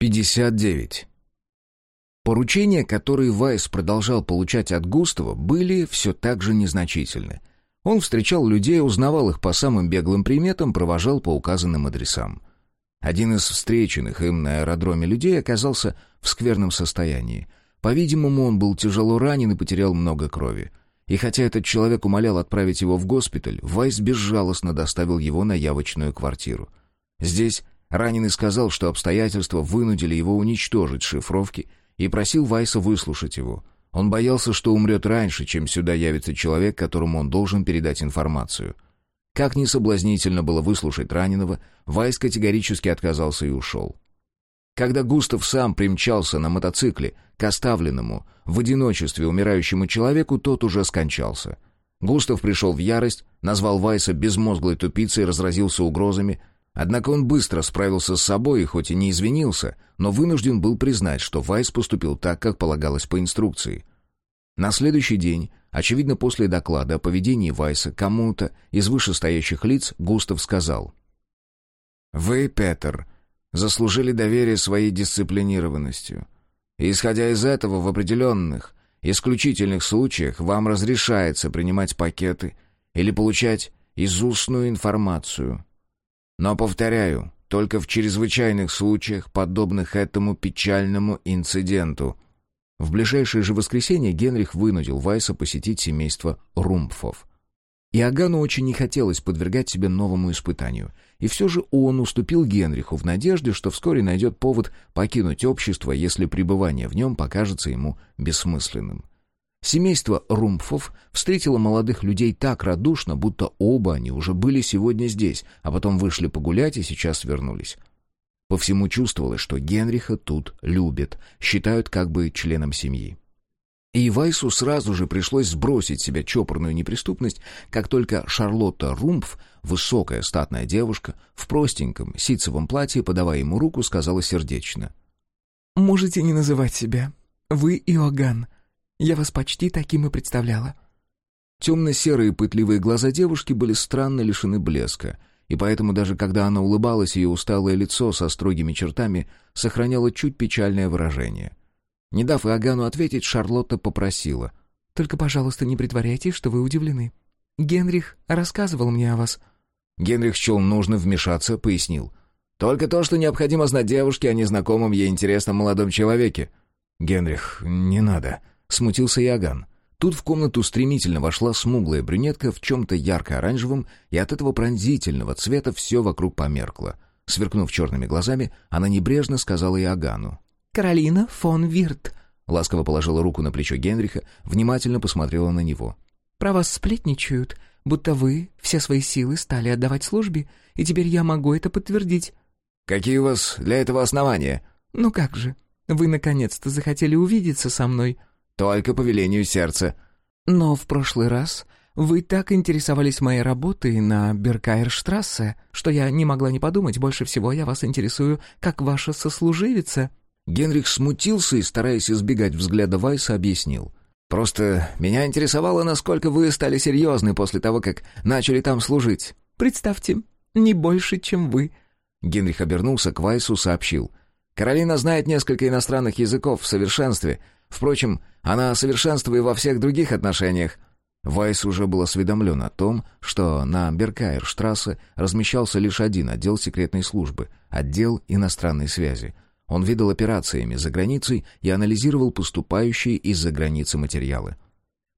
59. Поручения, которые Вайс продолжал получать от Густава, были все так же незначительны. Он встречал людей, узнавал их по самым беглым приметам, провожал по указанным адресам. Один из встреченных им на аэродроме людей оказался в скверном состоянии. По-видимому, он был тяжело ранен и потерял много крови. И хотя этот человек умолял отправить его в госпиталь, Вайс безжалостно доставил его на явочную квартиру. Здесь Раненый сказал, что обстоятельства вынудили его уничтожить шифровки и просил Вайса выслушать его. Он боялся, что умрет раньше, чем сюда явится человек, которому он должен передать информацию. Как ни соблазнительно было выслушать раненого, Вайс категорически отказался и ушел. Когда Густав сам примчался на мотоцикле к оставленному в одиночестве умирающему человеку, тот уже скончался. Густав пришел в ярость, назвал Вайса безмозглой тупицей, разразился угрозами — Однако он быстро справился с собой и хоть и не извинился, но вынужден был признать, что Вайс поступил так, как полагалось по инструкции. На следующий день, очевидно после доклада о поведении Вайса кому-то из вышестоящих лиц, Густав сказал. «Вы, Петер, заслужили доверие своей дисциплинированностью. И, исходя из этого, в определенных, исключительных случаях вам разрешается принимать пакеты или получать изустную информацию». Но, повторяю, только в чрезвычайных случаях, подобных этому печальному инциденту. В ближайшее же воскресенье Генрих вынудил Вайса посетить семейство Румпфов. Иоганну очень не хотелось подвергать себя новому испытанию, и все же он уступил Генриху в надежде, что вскоре найдет повод покинуть общество, если пребывание в нем покажется ему бессмысленным. Семейство Румпфов встретило молодых людей так радушно, будто оба они уже были сегодня здесь, а потом вышли погулять и сейчас вернулись. По всему чувствовалось, что Генриха тут любят, считают как бы членом семьи. И Вайсу сразу же пришлось сбросить себя чопорную неприступность, как только Шарлотта Румпф, высокая статная девушка, в простеньком ситцевом платье, подавая ему руку, сказала сердечно. «Можете не называть себя. Вы Иоганн. Я вас почти таким и представляла». Темно-серые пытливые глаза девушки были странно лишены блеска, и поэтому даже когда она улыбалась, ее усталое лицо со строгими чертами сохраняло чуть печальное выражение. Не дав Иоганну ответить, Шарлотта попросила. «Только, пожалуйста, не притворяйтесь, что вы удивлены. Генрих рассказывал мне о вас». Генрих счел нужно вмешаться, пояснил. «Только то, что необходимо знать девушке о незнакомом ей интересном молодом человеке». «Генрих, не надо», Смутился Иоганн. Тут в комнату стремительно вошла смуглая брюнетка в чем-то ярко-оранжевом, и от этого пронзительного цвета все вокруг померкло. Сверкнув черными глазами, она небрежно сказала Иоганну. «Каролина фон Вирт». Ласково положила руку на плечо Генриха, внимательно посмотрела на него. «Про вас сплетничают, будто вы все свои силы стали отдавать службе, и теперь я могу это подтвердить». «Какие у вас для этого основания?» «Ну как же, вы наконец-то захотели увидеться со мной». Только по велению сердца. Но в прошлый раз вы так интересовались моей работой на Беркайрштрассе, что я не могла не подумать, больше всего я вас интересую как ваша сослуживица». Генрих смутился и, стараясь избегать взгляда Вайса, объяснил. «Просто меня интересовало, насколько вы стали серьезны после того, как начали там служить». «Представьте, не больше, чем вы». Генрих обернулся к Вайсу, сообщил. «Каролина знает несколько иностранных языков в совершенстве, Впрочем, она совершенство и во всех других отношениях. Вайс уже был осведомлен о том, что на Беркайрштрассе размещался лишь один отдел секретной службы — отдел иностранной связи. Он видел операциями за границей и анализировал поступающие из-за границы материалы.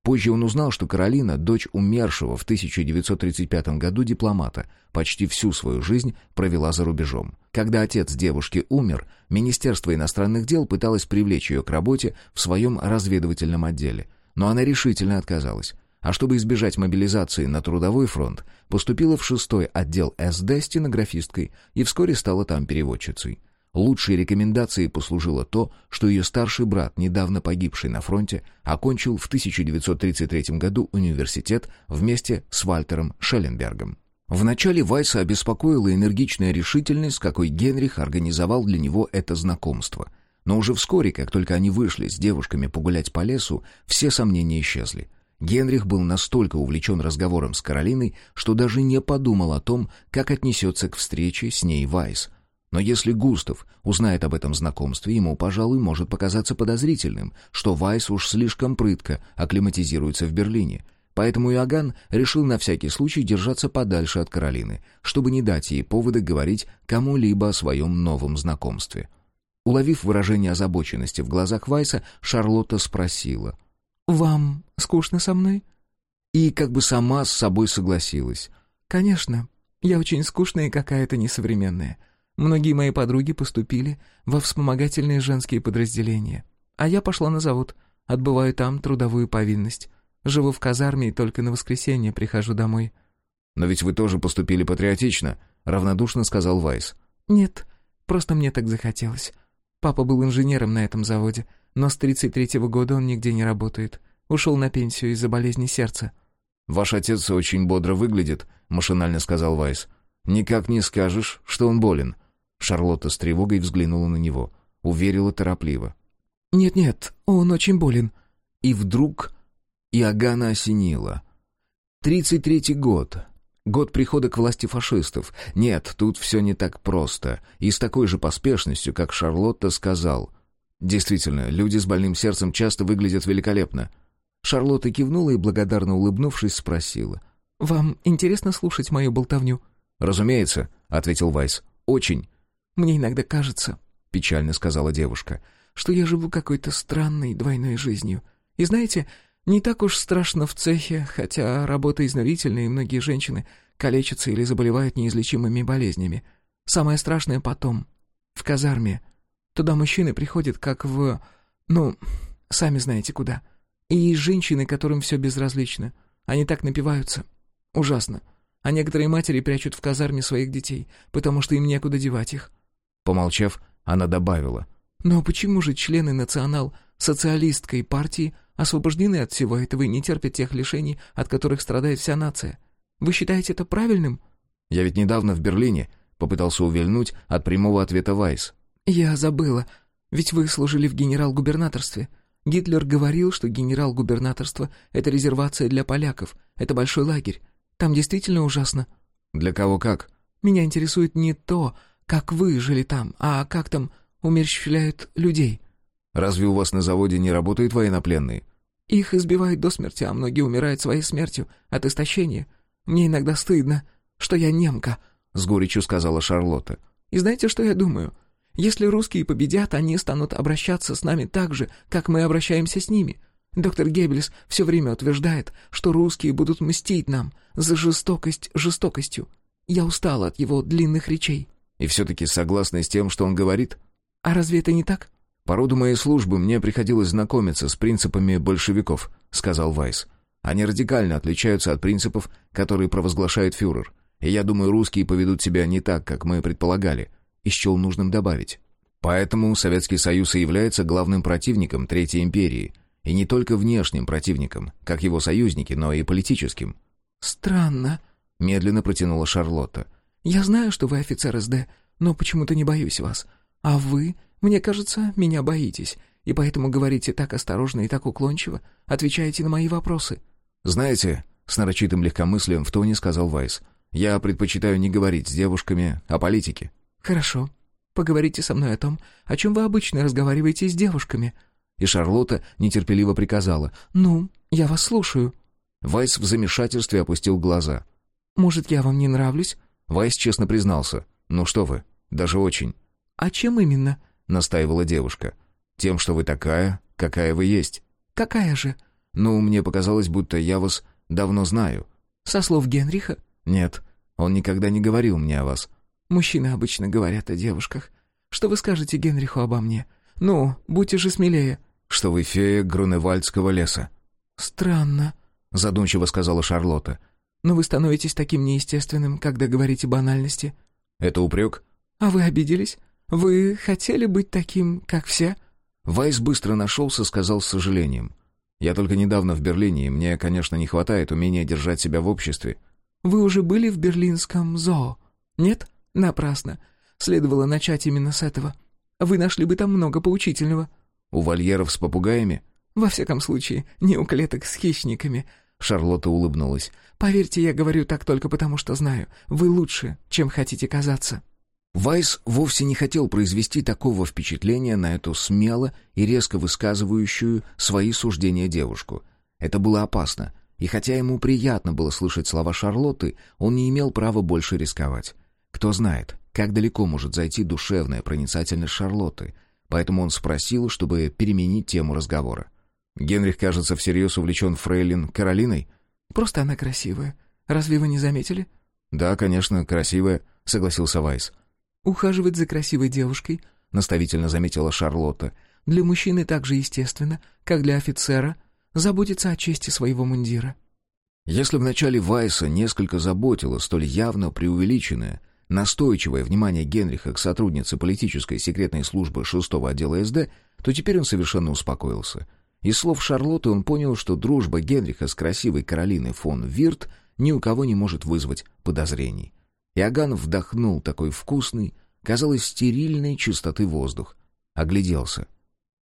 Позже он узнал, что Каролина, дочь умершего в 1935 году дипломата, почти всю свою жизнь провела за рубежом. Когда отец девушки умер, Министерство иностранных дел пыталось привлечь ее к работе в своем разведывательном отделе, но она решительно отказалась. А чтобы избежать мобилизации на трудовой фронт, поступила в шестой отдел СД стенографисткой и вскоре стала там переводчицей. Лучшей рекомендацией послужило то, что ее старший брат, недавно погибший на фронте, окончил в 1933 году университет вместе с Вальтером Шелленбергом. Вначале Вайса обеспокоила энергичная решительность, с какой Генрих организовал для него это знакомство. Но уже вскоре, как только они вышли с девушками погулять по лесу, все сомнения исчезли. Генрих был настолько увлечен разговором с Каролиной, что даже не подумал о том, как отнесется к встрече с ней Вайс — Но если Густав узнает об этом знакомстве, ему, пожалуй, может показаться подозрительным, что Вайс уж слишком прытко акклиматизируется в Берлине. Поэтому Иоганн решил на всякий случай держаться подальше от Каролины, чтобы не дать ей повода говорить кому-либо о своем новом знакомстве. Уловив выражение озабоченности в глазах Вайса, Шарлотта спросила. «Вам скучно со мной?» И как бы сама с собой согласилась. «Конечно. Я очень скучная и какая-то несовременная. Многие мои подруги поступили во вспомогательные женские подразделения. А я пошла на завод, отбываю там трудовую повинность. Живу в казарме и только на воскресенье прихожу домой». «Но ведь вы тоже поступили патриотично», — равнодушно сказал Вайс. «Нет, просто мне так захотелось. Папа был инженером на этом заводе, но с 33-го года он нигде не работает. Ушел на пенсию из-за болезни сердца». «Ваш отец очень бодро выглядит», — машинально сказал Вайс. «Никак не скажешь, что он болен». Шарлотта с тревогой взглянула на него. Уверила торопливо. «Нет-нет, он очень болен». И вдруг Иоганна осенила. «Тридцать третий год. Год прихода к власти фашистов. Нет, тут все не так просто. И с такой же поспешностью, как Шарлотта сказал. Действительно, люди с больным сердцем часто выглядят великолепно». Шарлотта кивнула и, благодарно улыбнувшись, спросила. «Вам интересно слушать мою болтовню?» «Разумеется», — ответил Вайс. «Очень». «Мне иногда кажется», — печально сказала девушка, «что я живу какой-то странной двойной жизнью. И знаете, не так уж страшно в цехе, хотя работа изнурительная, и многие женщины калечатся или заболевают неизлечимыми болезнями. Самое страшное потом, в казарме. Туда мужчины приходят как в... ну, сами знаете куда. И есть женщины, которым все безразлично. Они так напиваются. Ужасно. А некоторые матери прячут в казарме своих детей, потому что им некуда девать их. Помолчав, она добавила. «Но почему же члены национал-социалистской партии освобождены от всего этого и не терпят тех лишений, от которых страдает вся нация? Вы считаете это правильным?» «Я ведь недавно в Берлине», — попытался увильнуть от прямого ответа Вайс. «Я забыла. Ведь вы служили в генерал-губернаторстве. Гитлер говорил, что генерал-губернаторство — это резервация для поляков, это большой лагерь. Там действительно ужасно». «Для кого как?» «Меня интересует не то, как вы жили там, а как там умерщвляют людей». «Разве у вас на заводе не работают военнопленные?» «Их избивают до смерти, а многие умирают своей смертью от истощения. Мне иногда стыдно, что я немка», — с горечью сказала Шарлотта. «И знаете, что я думаю? Если русские победят, они станут обращаться с нами так же, как мы обращаемся с ними. Доктор Геббельс все время утверждает, что русские будут мстить нам за жестокость жестокостью. Я устала от его длинных речей». И все-таки согласны с тем, что он говорит? А разве это не так? По роду моей службы мне приходилось знакомиться с принципами большевиков, сказал Вайс. Они радикально отличаются от принципов, которые провозглашает фюрер. И я думаю, русские поведут себя не так, как мы предполагали. И счел нужным добавить. Поэтому Советский Союз и является главным противником Третьей империи. И не только внешним противником, как его союзники, но и политическим. «Странно», — медленно протянула Шарлотта. Я знаю, что вы офицер СД, но почему-то не боюсь вас. А вы, мне кажется, меня боитесь, и поэтому говорите так осторожно и так уклончиво, отвечаете на мои вопросы». «Знаете», — с нарочитым легкомыслием в тоне сказал Вайс, «я предпочитаю не говорить с девушками о политике». «Хорошо. Поговорите со мной о том, о чем вы обычно разговариваете с девушками». И Шарлотта нетерпеливо приказала. «Ну, я вас слушаю». Вайс в замешательстве опустил глаза. «Может, я вам не нравлюсь?» Вайс честно признался. «Ну что вы, даже очень». «А чем именно?» — настаивала девушка. «Тем, что вы такая, какая вы есть». «Какая же?» «Ну, мне показалось, будто я вас давно знаю». «Со слов Генриха?» «Нет, он никогда не говорил мне о вас». «Мужчины обычно говорят о девушках. Что вы скажете Генриху обо мне? Ну, будьте же смелее». «Что вы фея Груневальдского леса». «Странно», — задумчиво сказала Шарлотта. Но вы становитесь таким неестественным, когда говорите банальности». «Это упрек?» «А вы обиделись? Вы хотели быть таким, как все?» Вайс быстро нашелся, сказал с сожалением. «Я только недавно в Берлине, и мне, конечно, не хватает умения держать себя в обществе». «Вы уже были в берлинском зоо?» «Нет? Напрасно. Следовало начать именно с этого. Вы нашли бы там много поучительного». «У вольеров с попугаями?» «Во всяком случае, не у клеток с хищниками. Шарлотта улыбнулась. «Поверьте, я говорю так только потому, что знаю. Вы лучше, чем хотите казаться». Вайс вовсе не хотел произвести такого впечатления на эту смело и резко высказывающую свои суждения девушку. Это было опасно, и хотя ему приятно было слышать слова Шарлотты, он не имел права больше рисковать. Кто знает, как далеко может зайти душевная проницательность Шарлотты, поэтому он спросил, чтобы переменить тему разговора. Генрих, кажется, всерьез увлечен фрейлин Каролиной. «Просто она красивая. Разве вы не заметили?» «Да, конечно, красивая», — согласился Вайс. «Ухаживать за красивой девушкой», — наставительно заметила Шарлотта, «для мужчины так же естественно, как для офицера — заботиться о чести своего мундира. Если в начале Вайса несколько заботило столь явно преувеличенное, настойчивое внимание Генриха к сотруднице политической секретной службы шестого отдела СД, то теперь он совершенно успокоился. Из слов Шарлотты он понял, что дружба Генриха с красивой Каролиной фон Вирт ни у кого не может вызвать подозрений. Иоганн вдохнул такой вкусный, казалось, стерильной чистоты воздух. Огляделся.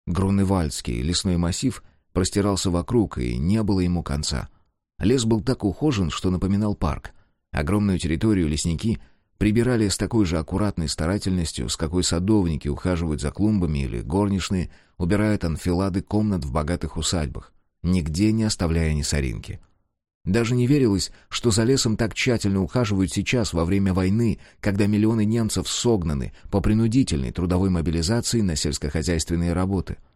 Груневальдский лесной массив — простирался вокруг, и не было ему конца. Лес был так ухожен, что напоминал парк. Огромную территорию лесники прибирали с такой же аккуратной старательностью, с какой садовники ухаживают за клумбами или горничные убирают анфилады комнат в богатых усадьбах, нигде не оставляя ни соринки. Даже не верилось, что за лесом так тщательно ухаживают сейчас, во время войны, когда миллионы немцев согнаны по принудительной трудовой мобилизации на сельскохозяйственные работы —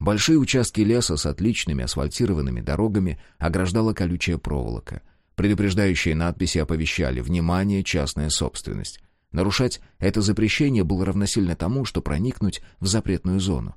Большие участки леса с отличными асфальтированными дорогами ограждала колючая проволока. Предупреждающие надписи оповещали «Внимание! Частная собственность». Нарушать это запрещение было равносильно тому, что проникнуть в запретную зону.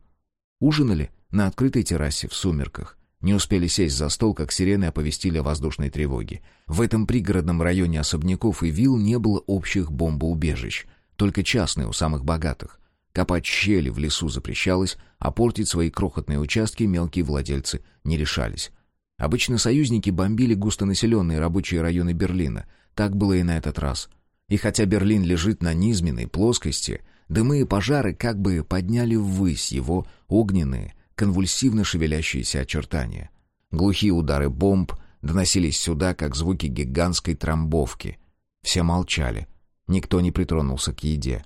Ужинали на открытой террасе в сумерках. Не успели сесть за стол, как сирены оповестили о воздушной тревоге. В этом пригородном районе особняков и вилл не было общих бомбоубежищ, только частные у самых богатых. Копать щели в лесу запрещалось, а портить свои крохотные участки мелкие владельцы не решались. Обычно союзники бомбили густонаселенные рабочие районы Берлина. Так было и на этот раз. И хотя Берлин лежит на низменной плоскости, дымы и пожары как бы подняли ввысь его огненные, конвульсивно шевелящиеся очертания. Глухие удары бомб доносились сюда, как звуки гигантской трамбовки. Все молчали. Никто не притронулся к еде.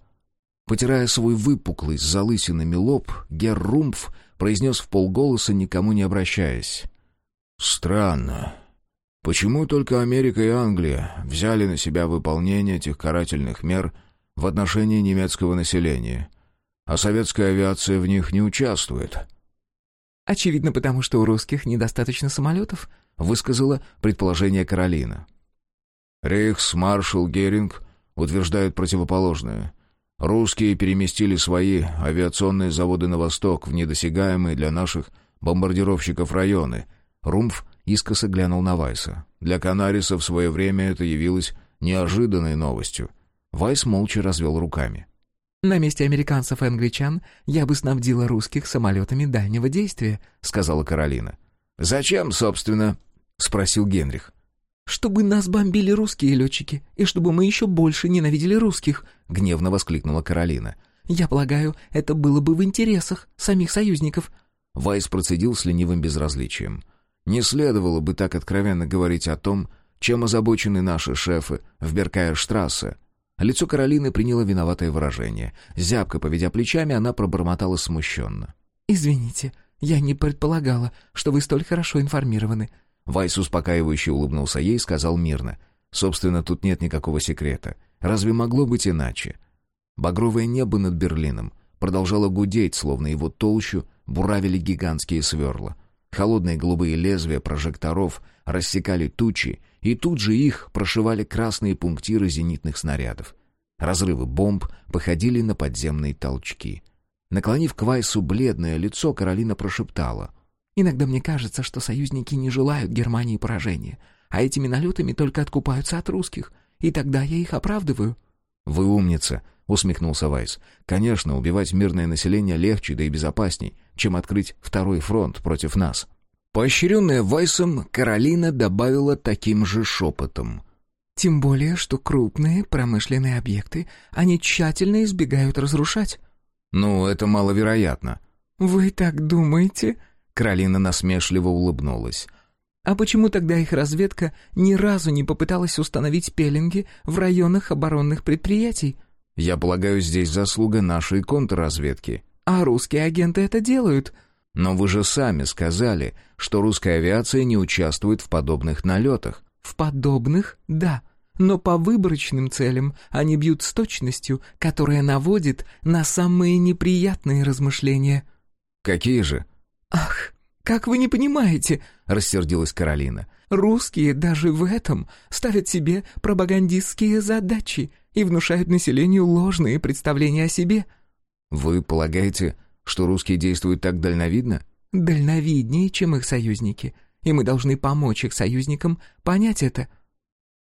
Потирая свой выпуклый с залысинами лоб, Герр Румф произнес в полголоса, никому не обращаясь. «Странно. Почему только Америка и Англия взяли на себя выполнение этих карательных мер в отношении немецкого населения, а советская авиация в них не участвует?» «Очевидно, потому что у русских недостаточно самолетов», — высказала предположение Каролина. Рейхсмаршал Геринг утверждает противоположное — Русские переместили свои авиационные заводы на восток, в недосягаемые для наших бомбардировщиков районы. Румф искоса глянул на Вайса. Для Канариса в свое время это явилось неожиданной новостью. Вайс молча развел руками. «На месте американцев и англичан я бы снабдила русских самолетами дальнего действия», — сказала Каролина. «Зачем, собственно?» — спросил Генрих. «Чтобы нас бомбили русские летчики, и чтобы мы еще больше ненавидели русских», — гневно воскликнула Каролина. «Я полагаю, это было бы в интересах самих союзников». Вайс процедил с ленивым безразличием. «Не следовало бы так откровенно говорить о том, чем озабочены наши шефы в Беркайерштрассе». Лицо Каролины приняло виноватое выражение. Зябко поведя плечами, она пробормотала смущенно. «Извините, я не предполагала, что вы столь хорошо информированы. Вайс успокаивающе улыбнулся ей и сказал мирно. «Собственно, тут нет никакого секрета. Разве могло быть иначе?» Багровое небо над Берлином продолжало гудеть, словно его толщу буравили гигантские сверла. Холодные голубые лезвия прожекторов рассекали тучи, и тут же их прошивали красные пунктиры зенитных снарядов. Разрывы бомб походили на подземные толчки. Наклонив к Вайсу бледное лицо, Каролина прошептала. Иногда мне кажется, что союзники не желают Германии поражения, а этими налетами только откупаются от русских, и тогда я их оправдываю». «Вы умница», — усмехнулся Вайс. «Конечно, убивать мирное население легче, да и безопасней, чем открыть второй фронт против нас». Поощренная Вайсом, Каролина добавила таким же шепотом. «Тем более, что крупные промышленные объекты они тщательно избегают разрушать». «Ну, это маловероятно». «Вы так думаете?» Каролина насмешливо улыбнулась. «А почему тогда их разведка ни разу не попыталась установить пеленги в районах оборонных предприятий?» Я полагаю, здесь заслуга нашей контрразведки. А русские агенты это делают. Но вы же сами сказали, что русская авиация не участвует в подобных налетах. В подобных — да. Но по выборочным целям они бьют с точностью, которая наводит на самые неприятные размышления. Какие же? Ах, как вы не понимаете, рассердилась Каролина. Русские даже в этом ставят себе пропагандистские задачи и внушают населению ложные представления о себе. Вы полагаете, что русские действуют так дальновидно? Дальновиднее, чем их союзники, и мы должны помочь их союзникам понять это.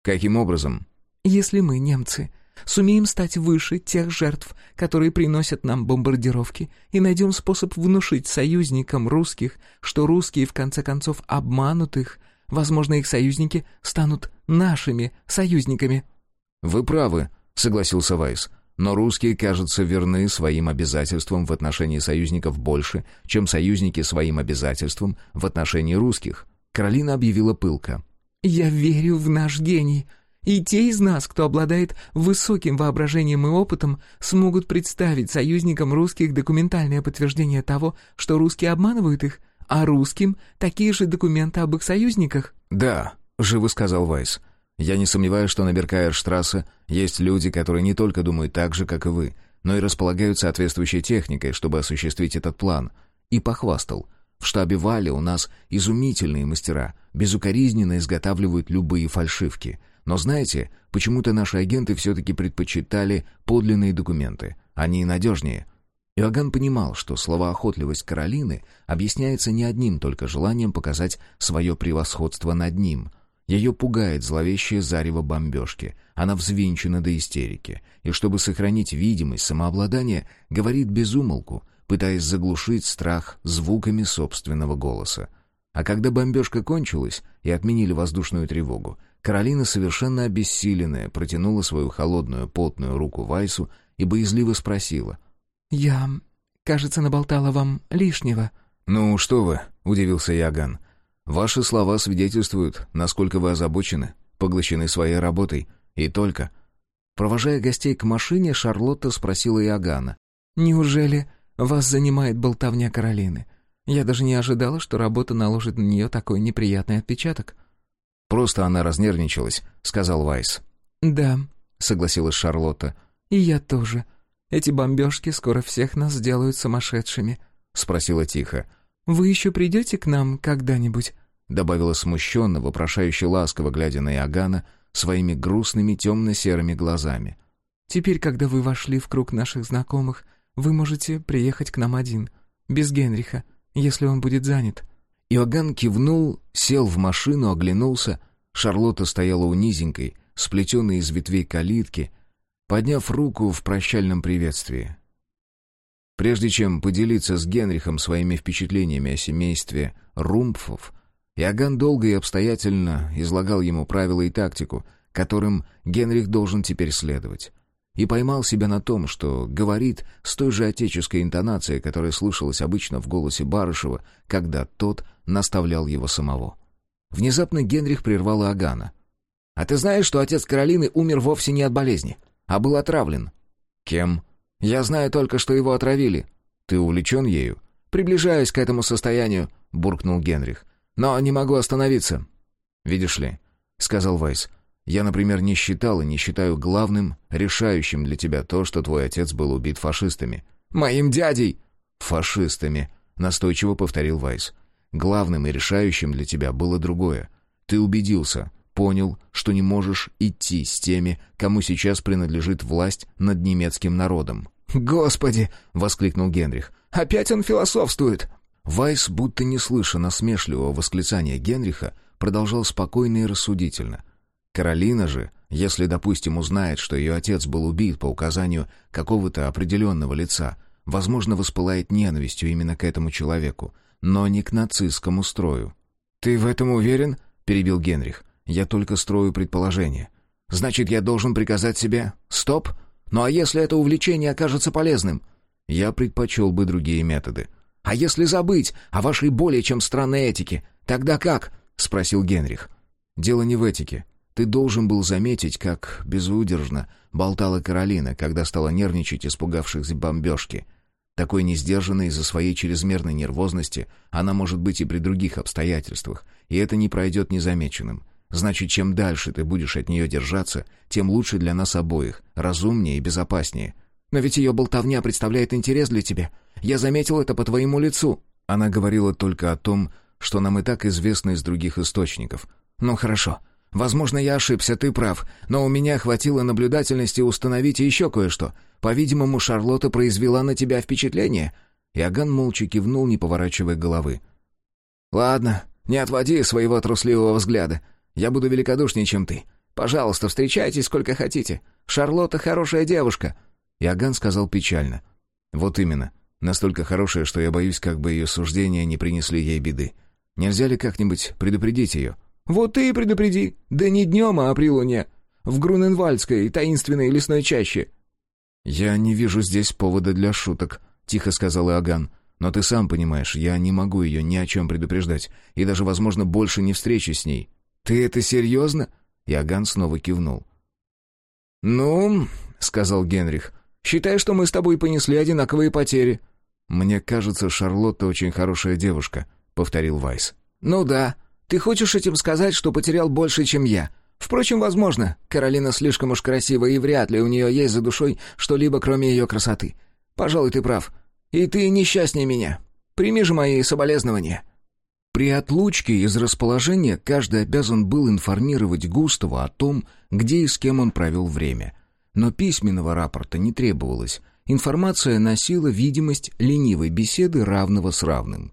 Каким образом? Если мы, немцы, сумеем стать выше тех жертв, которые приносят нам бомбардировки, и найдем способ внушить союзникам русских, что русские в конце концов обманут их, возможно, их союзники станут нашими союзниками. Вы правы, согласился Вайс. Но русские, кажется, верны своим обязательствам в отношении союзников больше, чем союзники своим обязательствам в отношении русских. Каролина объявила пылко. «Я верю в наш гений. И те из нас, кто обладает высоким воображением и опытом, смогут представить союзникам русских документальное подтверждение того, что русские обманывают их, а русским такие же документы об их союзниках». «Да», — живо сказал Вайс. Я не сомневаюсь, что на Беркаерштрассе есть люди, которые не только думают так же, как и вы, но и располагают соответствующей техникой, чтобы осуществить этот план. И похвастал. В штабе Вали у нас изумительные мастера, безукоризненно изготавливают любые фальшивки. Но знаете, почему-то наши агенты все-таки предпочитали подлинные документы. Они надежнее. Иоганн понимал, что словоохотливость Каролины объясняется не одним только желанием показать свое превосходство над ним — ее пугает зловещее зарево бомбежки. Она взвинчена до истерики. И чтобы сохранить видимость самообладания, говорит безумолку, пытаясь заглушить страх звуками собственного голоса. А когда бомбежка кончилась и отменили воздушную тревогу, Каролина, совершенно обессиленная, протянула свою холодную, потную руку Вайсу и боязливо спросила. «Я, кажется, наболтала вам лишнего». «Ну, что вы», — удивился Яган. Ваши слова свидетельствуют, насколько вы озабочены, поглощены своей работой. И только. Провожая гостей к машине, Шарлотта спросила Иоганна. «Неужели вас занимает болтовня Каролины? Я даже не ожидала, что работа наложит на нее такой неприятный отпечаток». «Просто она разнервничалась», — сказал Вайс. «Да», — согласилась Шарлотта. «И я тоже. Эти бомбежки скоро всех нас сделают сумасшедшими», — спросила тихо. «Вы еще придете к нам когда-нибудь?» — добавила смущенно, вопрошающе ласково, глядя на Иоганна своими грустными темно-серыми глазами. «Теперь, когда вы вошли в круг наших знакомых, вы можете приехать к нам один, без Генриха, если он будет занят». Иоганн кивнул, сел в машину, оглянулся. Шарлотта стояла у низенькой, сплетенной из ветвей калитки, подняв руку в прощальном приветствии. Прежде чем поделиться с Генрихом своими впечатлениями о семействе Румпфов, Иоганн долго и обстоятельно излагал ему правила и тактику, которым Генрих должен теперь следовать. И поймал себя на том, что говорит с той же отеческой интонацией, которая слышалась обычно в голосе Барышева, когда тот наставлял его самого. Внезапно Генрих прервал Иоганна. «А ты знаешь, что отец Каролины умер вовсе не от болезни, а был отравлен?» «Кем?» Я знаю только, что его отравили. Ты увлечен ею? Приближаюсь к этому состоянию, буркнул Генрих. Но не могу остановиться. Видишь ли, сказал Вайс. Я, например, не считал и не считаю главным, решающим для тебя то, что твой отец был убит фашистами. Моим дядей! Фашистами, настойчиво повторил Вайс. Главным и решающим для тебя было другое. Ты убедился, понял, что не можешь идти с теми, кому сейчас принадлежит власть над немецким народом. «Господи!» — воскликнул Генрих. «Опять он философствует!» Вайс, будто не слыша насмешливого восклицания Генриха, продолжал спокойно и рассудительно. Каролина же, если, допустим, узнает, что ее отец был убит по указанию какого-то определенного лица, возможно, воспылает ненавистью именно к этому человеку, но не к нацистскому строю. «Ты в этом уверен?» — перебил Генрих. Я только строю предположение. Значит, я должен приказать себе «стоп»? Ну а если это увлечение окажется полезным? Я предпочел бы другие методы. «А если забыть о вашей более чем странной этике, тогда как?» — спросил Генрих. «Дело не в этике. Ты должен был заметить, как безудержно болтала Каролина, когда стала нервничать, испугавшись бомбежки. Такой несдержанной из-за своей чрезмерной нервозности она может быть и при других обстоятельствах, и это не пройдет незамеченным. Значит, чем дальше ты будешь от нее держаться, тем лучше для нас обоих, разумнее и безопаснее. Но ведь ее болтовня представляет интерес для тебя. Я заметил это по твоему лицу». Она говорила только о том, что нам и так известно из других источников. «Ну хорошо. Возможно, я ошибся, ты прав. Но у меня хватило наблюдательности установить еще кое-что. По-видимому, Шарлотта произвела на тебя впечатление». Иоганн молча кивнул, не поворачивая головы. «Ладно, не отводи своего трусливого взгляда. Я буду великодушнее, чем ты. Пожалуйста, встречайтесь сколько хотите. Шарлотта хорошая девушка». Иоганн сказал печально. «Вот именно. Настолько хорошая, что я боюсь, как бы ее суждения не принесли ей беды. Нельзя ли как-нибудь предупредить ее?» «Вот ты и предупреди. Да не днем, а при луне. В Груненвальдской таинственной лесной чаще». «Я не вижу здесь повода для шуток», — тихо сказал Иоганн. «Но ты сам понимаешь, я не могу ее ни о чем предупреждать, и даже, возможно, больше не встречусь с ней». «Ты это серьезно?» Иоганн снова кивнул. «Ну», — сказал Генрих, — «считай, что мы с тобой понесли одинаковые потери». «Мне кажется, Шарлотта очень хорошая девушка», — повторил Вайс. «Ну да. Ты хочешь этим сказать, что потерял больше, чем я? Впрочем, возможно. Каролина слишком уж красива, и вряд ли у нее есть за душой что-либо, кроме ее красоты. Пожалуй, ты прав. И ты несчастнее меня. Прими же мои соболезнования». При отлучке из расположения каждый обязан был информировать Густава о том, где и с кем он провел время. Но письменного рапорта не требовалось. Информация носила видимость ленивой беседы равного с равным.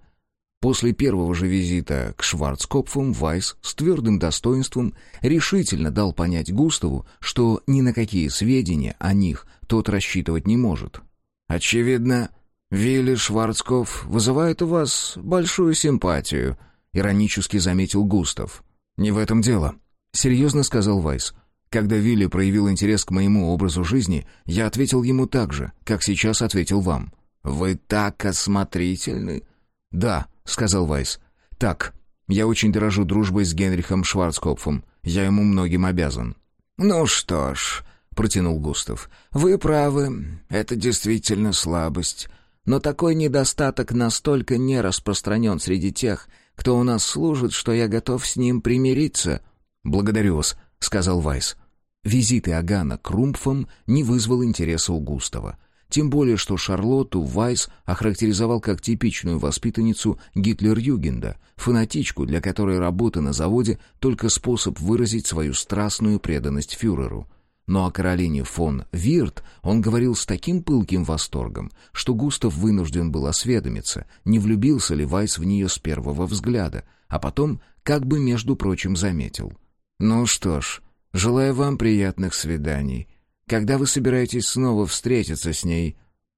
После первого же визита к Шварцкопфам Вайс с твердым достоинством решительно дал понять Густаву, что ни на какие сведения о них тот рассчитывать не может. «Очевидно, Вилли Шварцкопф вызывает у вас большую симпатию», — иронически заметил Густав. «Не в этом дело», — серьезно сказал Вайс. «Когда Вилли проявил интерес к моему образу жизни, я ответил ему так же, как сейчас ответил вам». «Вы так осмотрительны?» «Да», — сказал Вайс. «Так, я очень дорожу дружбой с Генрихом Шварцкопфом. Я ему многим обязан». «Ну что ж», — протянул Густав, — «вы правы, это действительно слабость». Но такой недостаток настолько не распространен среди тех, кто у нас служит, что я готов с ним примириться». «Благодарю вас», — сказал Вайс. Визит Иоганна к Румпфам не вызвал интереса у Густава. Тем более, что Шарлотту Вайс охарактеризовал как типичную воспитанницу Гитлер-Югенда, фанатичку, для которой работа на заводе — только способ выразить свою страстную преданность фюреру — но о Каролине фон Вирт он говорил с таким пылким восторгом, что Густав вынужден был осведомиться, не влюбился ли Вайс в нее с первого взгляда, а потом как бы, между прочим, заметил. «Ну что ж, желаю вам приятных свиданий. Когда вы собираетесь снова встретиться с ней?»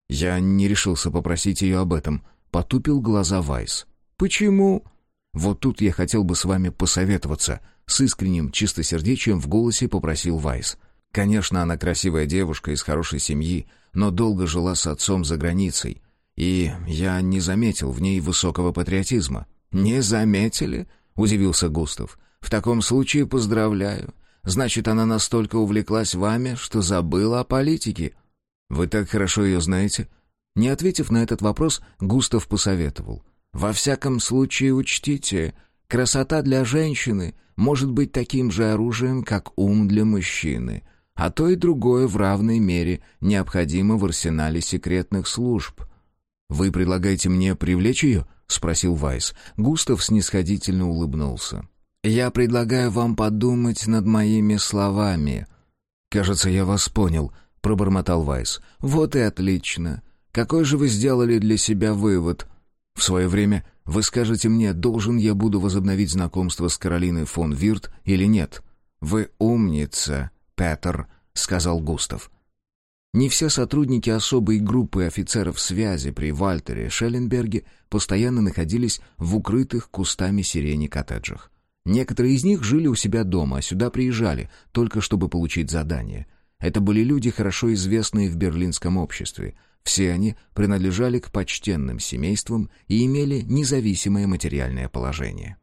Я не решился попросить ее об этом. Потупил глаза Вайс. «Почему?» «Вот тут я хотел бы с вами посоветоваться», — с искренним чистосердечием в голосе попросил Вайс. Конечно, она красивая девушка из хорошей семьи, но долго жила с отцом за границей, и я не заметил в ней высокого патриотизма. «Не заметили?» — удивился Густав. «В таком случае поздравляю. Значит, она настолько увлеклась вами, что забыла о политике». «Вы так хорошо ее знаете?» Не ответив на этот вопрос, Густав посоветовал. «Во всяком случае учтите, красота для женщины может быть таким же оружием, как ум для мужчины а то и другое в равной мере необходимо в арсенале секретных служб. «Вы предлагаете мне привлечь ее?» — спросил Вайс. Густав снисходительно улыбнулся. «Я предлагаю вам подумать над моими словами». «Кажется, я вас понял», — пробормотал Вайс. «Вот и отлично. Какой же вы сделали для себя вывод?» «В свое время вы скажете мне, должен я буду возобновить знакомство с Каролиной фон Вирт или нет?» «Вы умница», Петер», — сказал Густав. Не все сотрудники особой группы офицеров связи при Вальтере Шелленберге постоянно находились в укрытых кустами сирени коттеджах. Некоторые из них жили у себя дома, а сюда приезжали, только чтобы получить задание. Это были люди, хорошо известные в берлинском обществе. Все они принадлежали к почтенным семействам и имели независимое материальное положение.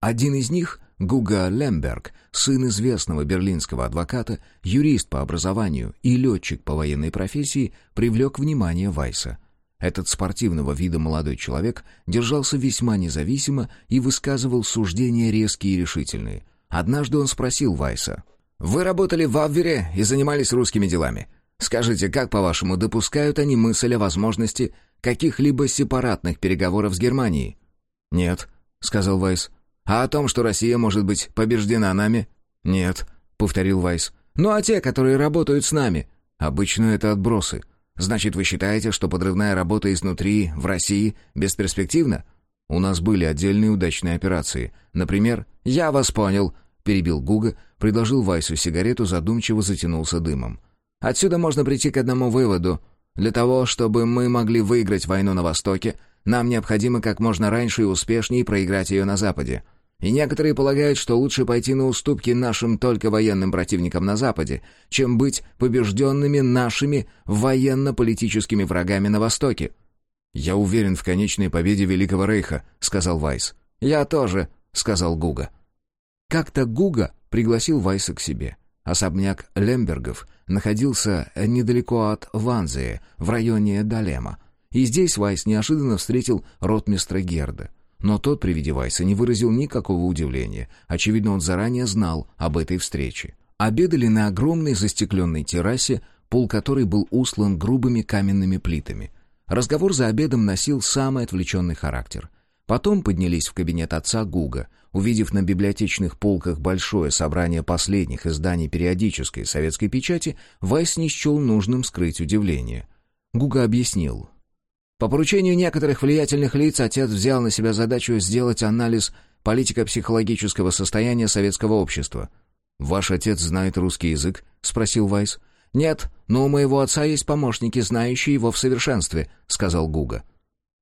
Один из них Гуга Лемберг, сын известного берлинского адвоката, юрист по образованию и летчик по военной профессии, привлек внимание Вайса. Этот спортивного вида молодой человек держался весьма независимо и высказывал суждения резкие и решительные. Однажды он спросил Вайса. «Вы работали в Абвере и занимались русскими делами. Скажите, как, по-вашему, допускают они мысль о возможности каких-либо сепаратных переговоров с Германией?» «Нет», — сказал Вайс. «А о том, что Россия может быть побеждена нами?» «Нет», — повторил Вайс. «Ну а те, которые работают с нами?» «Обычно это отбросы. Значит, вы считаете, что подрывная работа изнутри в России бесперспективна?» «У нас были отдельные удачные операции. Например...» «Я вас понял», — перебил Гуга, предложил Вайсу сигарету, задумчиво затянулся дымом. «Отсюда можно прийти к одному выводу. Для того, чтобы мы могли выиграть войну на Востоке, нам необходимо как можно раньше и успешнее проиграть ее на Западе. И некоторые полагают, что лучше пойти на уступки нашим только военным противникам на Западе, чем быть побежденными нашими военно-политическими врагами на Востоке. «Я уверен в конечной победе Великого Рейха», — сказал Вайс. «Я тоже», — сказал Гуга. Как-то Гуга пригласил Вайса к себе. Особняк Лембергов находился недалеко от Ванзее, в районе Далема. И здесь Вайс неожиданно встретил ротмистра Герда. Но тот при виде Вайса не выразил никакого удивления. Очевидно, он заранее знал об этой встрече. Обедали на огромной застекленной террасе, пол которой был услан грубыми каменными плитами. Разговор за обедом носил самый отвлеченный характер. Потом поднялись в кабинет отца Гуга. Увидев на библиотечных полках большое собрание последних изданий периодической советской печати, Вайс не счел нужным скрыть удивление. Гуга объяснил, по поручению некоторых влиятельных лиц отец взял на себя задачу сделать анализ политико-психологического состояния советского общества. «Ваш отец знает русский язык?» — спросил Вайс. «Нет, но у моего отца есть помощники, знающие его в совершенстве», — сказал Гуга.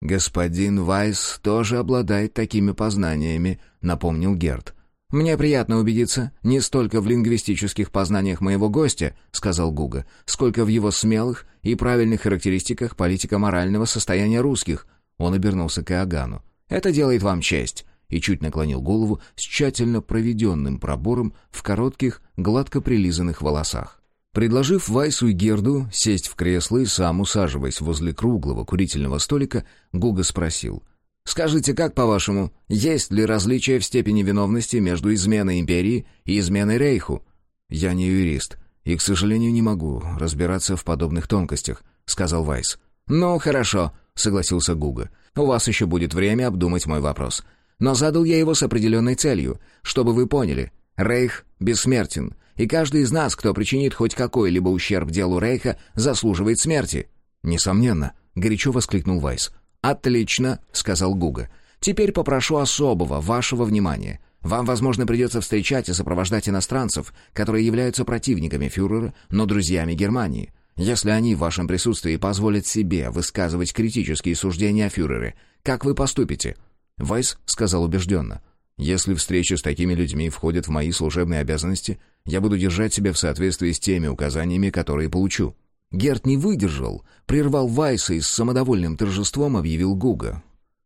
«Господин Вайс тоже обладает такими познаниями», — напомнил Герд. «Мне приятно убедиться не столько в лингвистических познаниях моего гостя», — сказал Гуга, «сколько в его смелых и правильных характеристиках политико-морального состояния русских». Он обернулся к Иоганну. «Это делает вам честь», и чуть наклонил голову с тщательно проведенным пробором в коротких, гладко прилизанных волосах. Предложив Вайсу и Герду сесть в кресло и сам усаживаясь возле круглого курительного столика, Гуга спросил — Скажите, как по-вашему, есть ли различия в степени виновности между изменой империи и изменой Рейху? Я не юрист и, к сожалению, не могу разбираться в подобных тонкостях, сказал Вайс. Ну, хорошо, согласился Гуга. У вас еще будет время обдумать мой вопрос. Но задал я его с определенной целью, чтобы вы поняли. Рейх бессмертен, и каждый из нас, кто причинит хоть какой-либо ущерб делу Рейха, заслуживает смерти. Несомненно, горячо воскликнул Вайс. «Отлично», — сказал Гуга. «Теперь попрошу особого вашего внимания. Вам, возможно, придется встречать и сопровождать иностранцев, которые являются противниками фюрера, но друзьями Германии. Если они в вашем присутствии позволят себе высказывать критические суждения о фюрере, как вы поступите?» Вайс сказал убежденно. «Если встреча с такими людьми входит в мои служебные обязанности, я буду держать себя в соответствии с теми указаниями, которые получу». Герт не выдержал, прервал Вайса и с самодовольным торжеством объявил Гуга.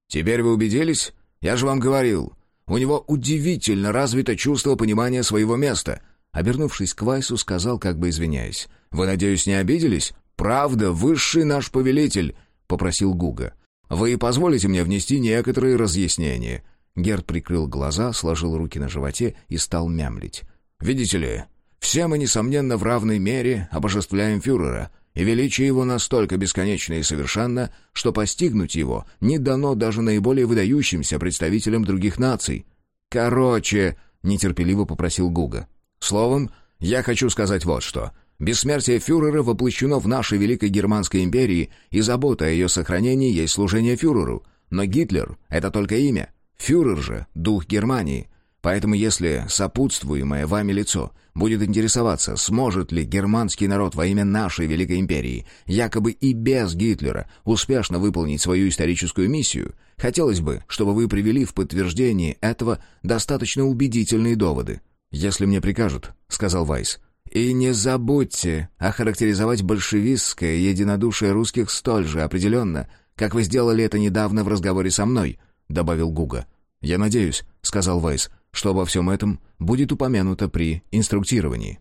«Теперь вы убедились? Я же вам говорил. У него удивительно развито чувство понимания своего места». Обернувшись к Вайсу, сказал, как бы извиняясь. «Вы, надеюсь, не обиделись? Правда, высший наш повелитель», — попросил Гуга. «Вы позволите мне внести некоторые разъяснения?» Герт прикрыл глаза, сложил руки на животе и стал мямлить. «Видите ли, все мы, несомненно, в равной мере обожествляем фюрера, и величие его настолько бесконечно и совершенно, что постигнуть его не дано даже наиболее выдающимся представителям других наций. «Короче», — нетерпеливо попросил Гуга. «Словом, я хочу сказать вот что. Бессмертие фюрера воплощено в нашей Великой Германской империи, и забота о ее сохранении есть служение фюреру. Но Гитлер — это только имя. Фюрер же — дух Германии. Поэтому если сопутствуемое вами лицо будет интересоваться, сможет ли германский народ во имя нашей Великой Империи, якобы и без Гитлера, успешно выполнить свою историческую миссию, хотелось бы, чтобы вы привели в подтверждение этого достаточно убедительные доводы. «Если мне прикажут», — сказал Вайс. «И не забудьте охарактеризовать большевистское единодушие русских столь же определенно, как вы сделали это недавно в разговоре со мной», — добавил Гуга. «Я надеюсь», — сказал Вайс, — что обо всем этом будет упомянуто при инструктировании.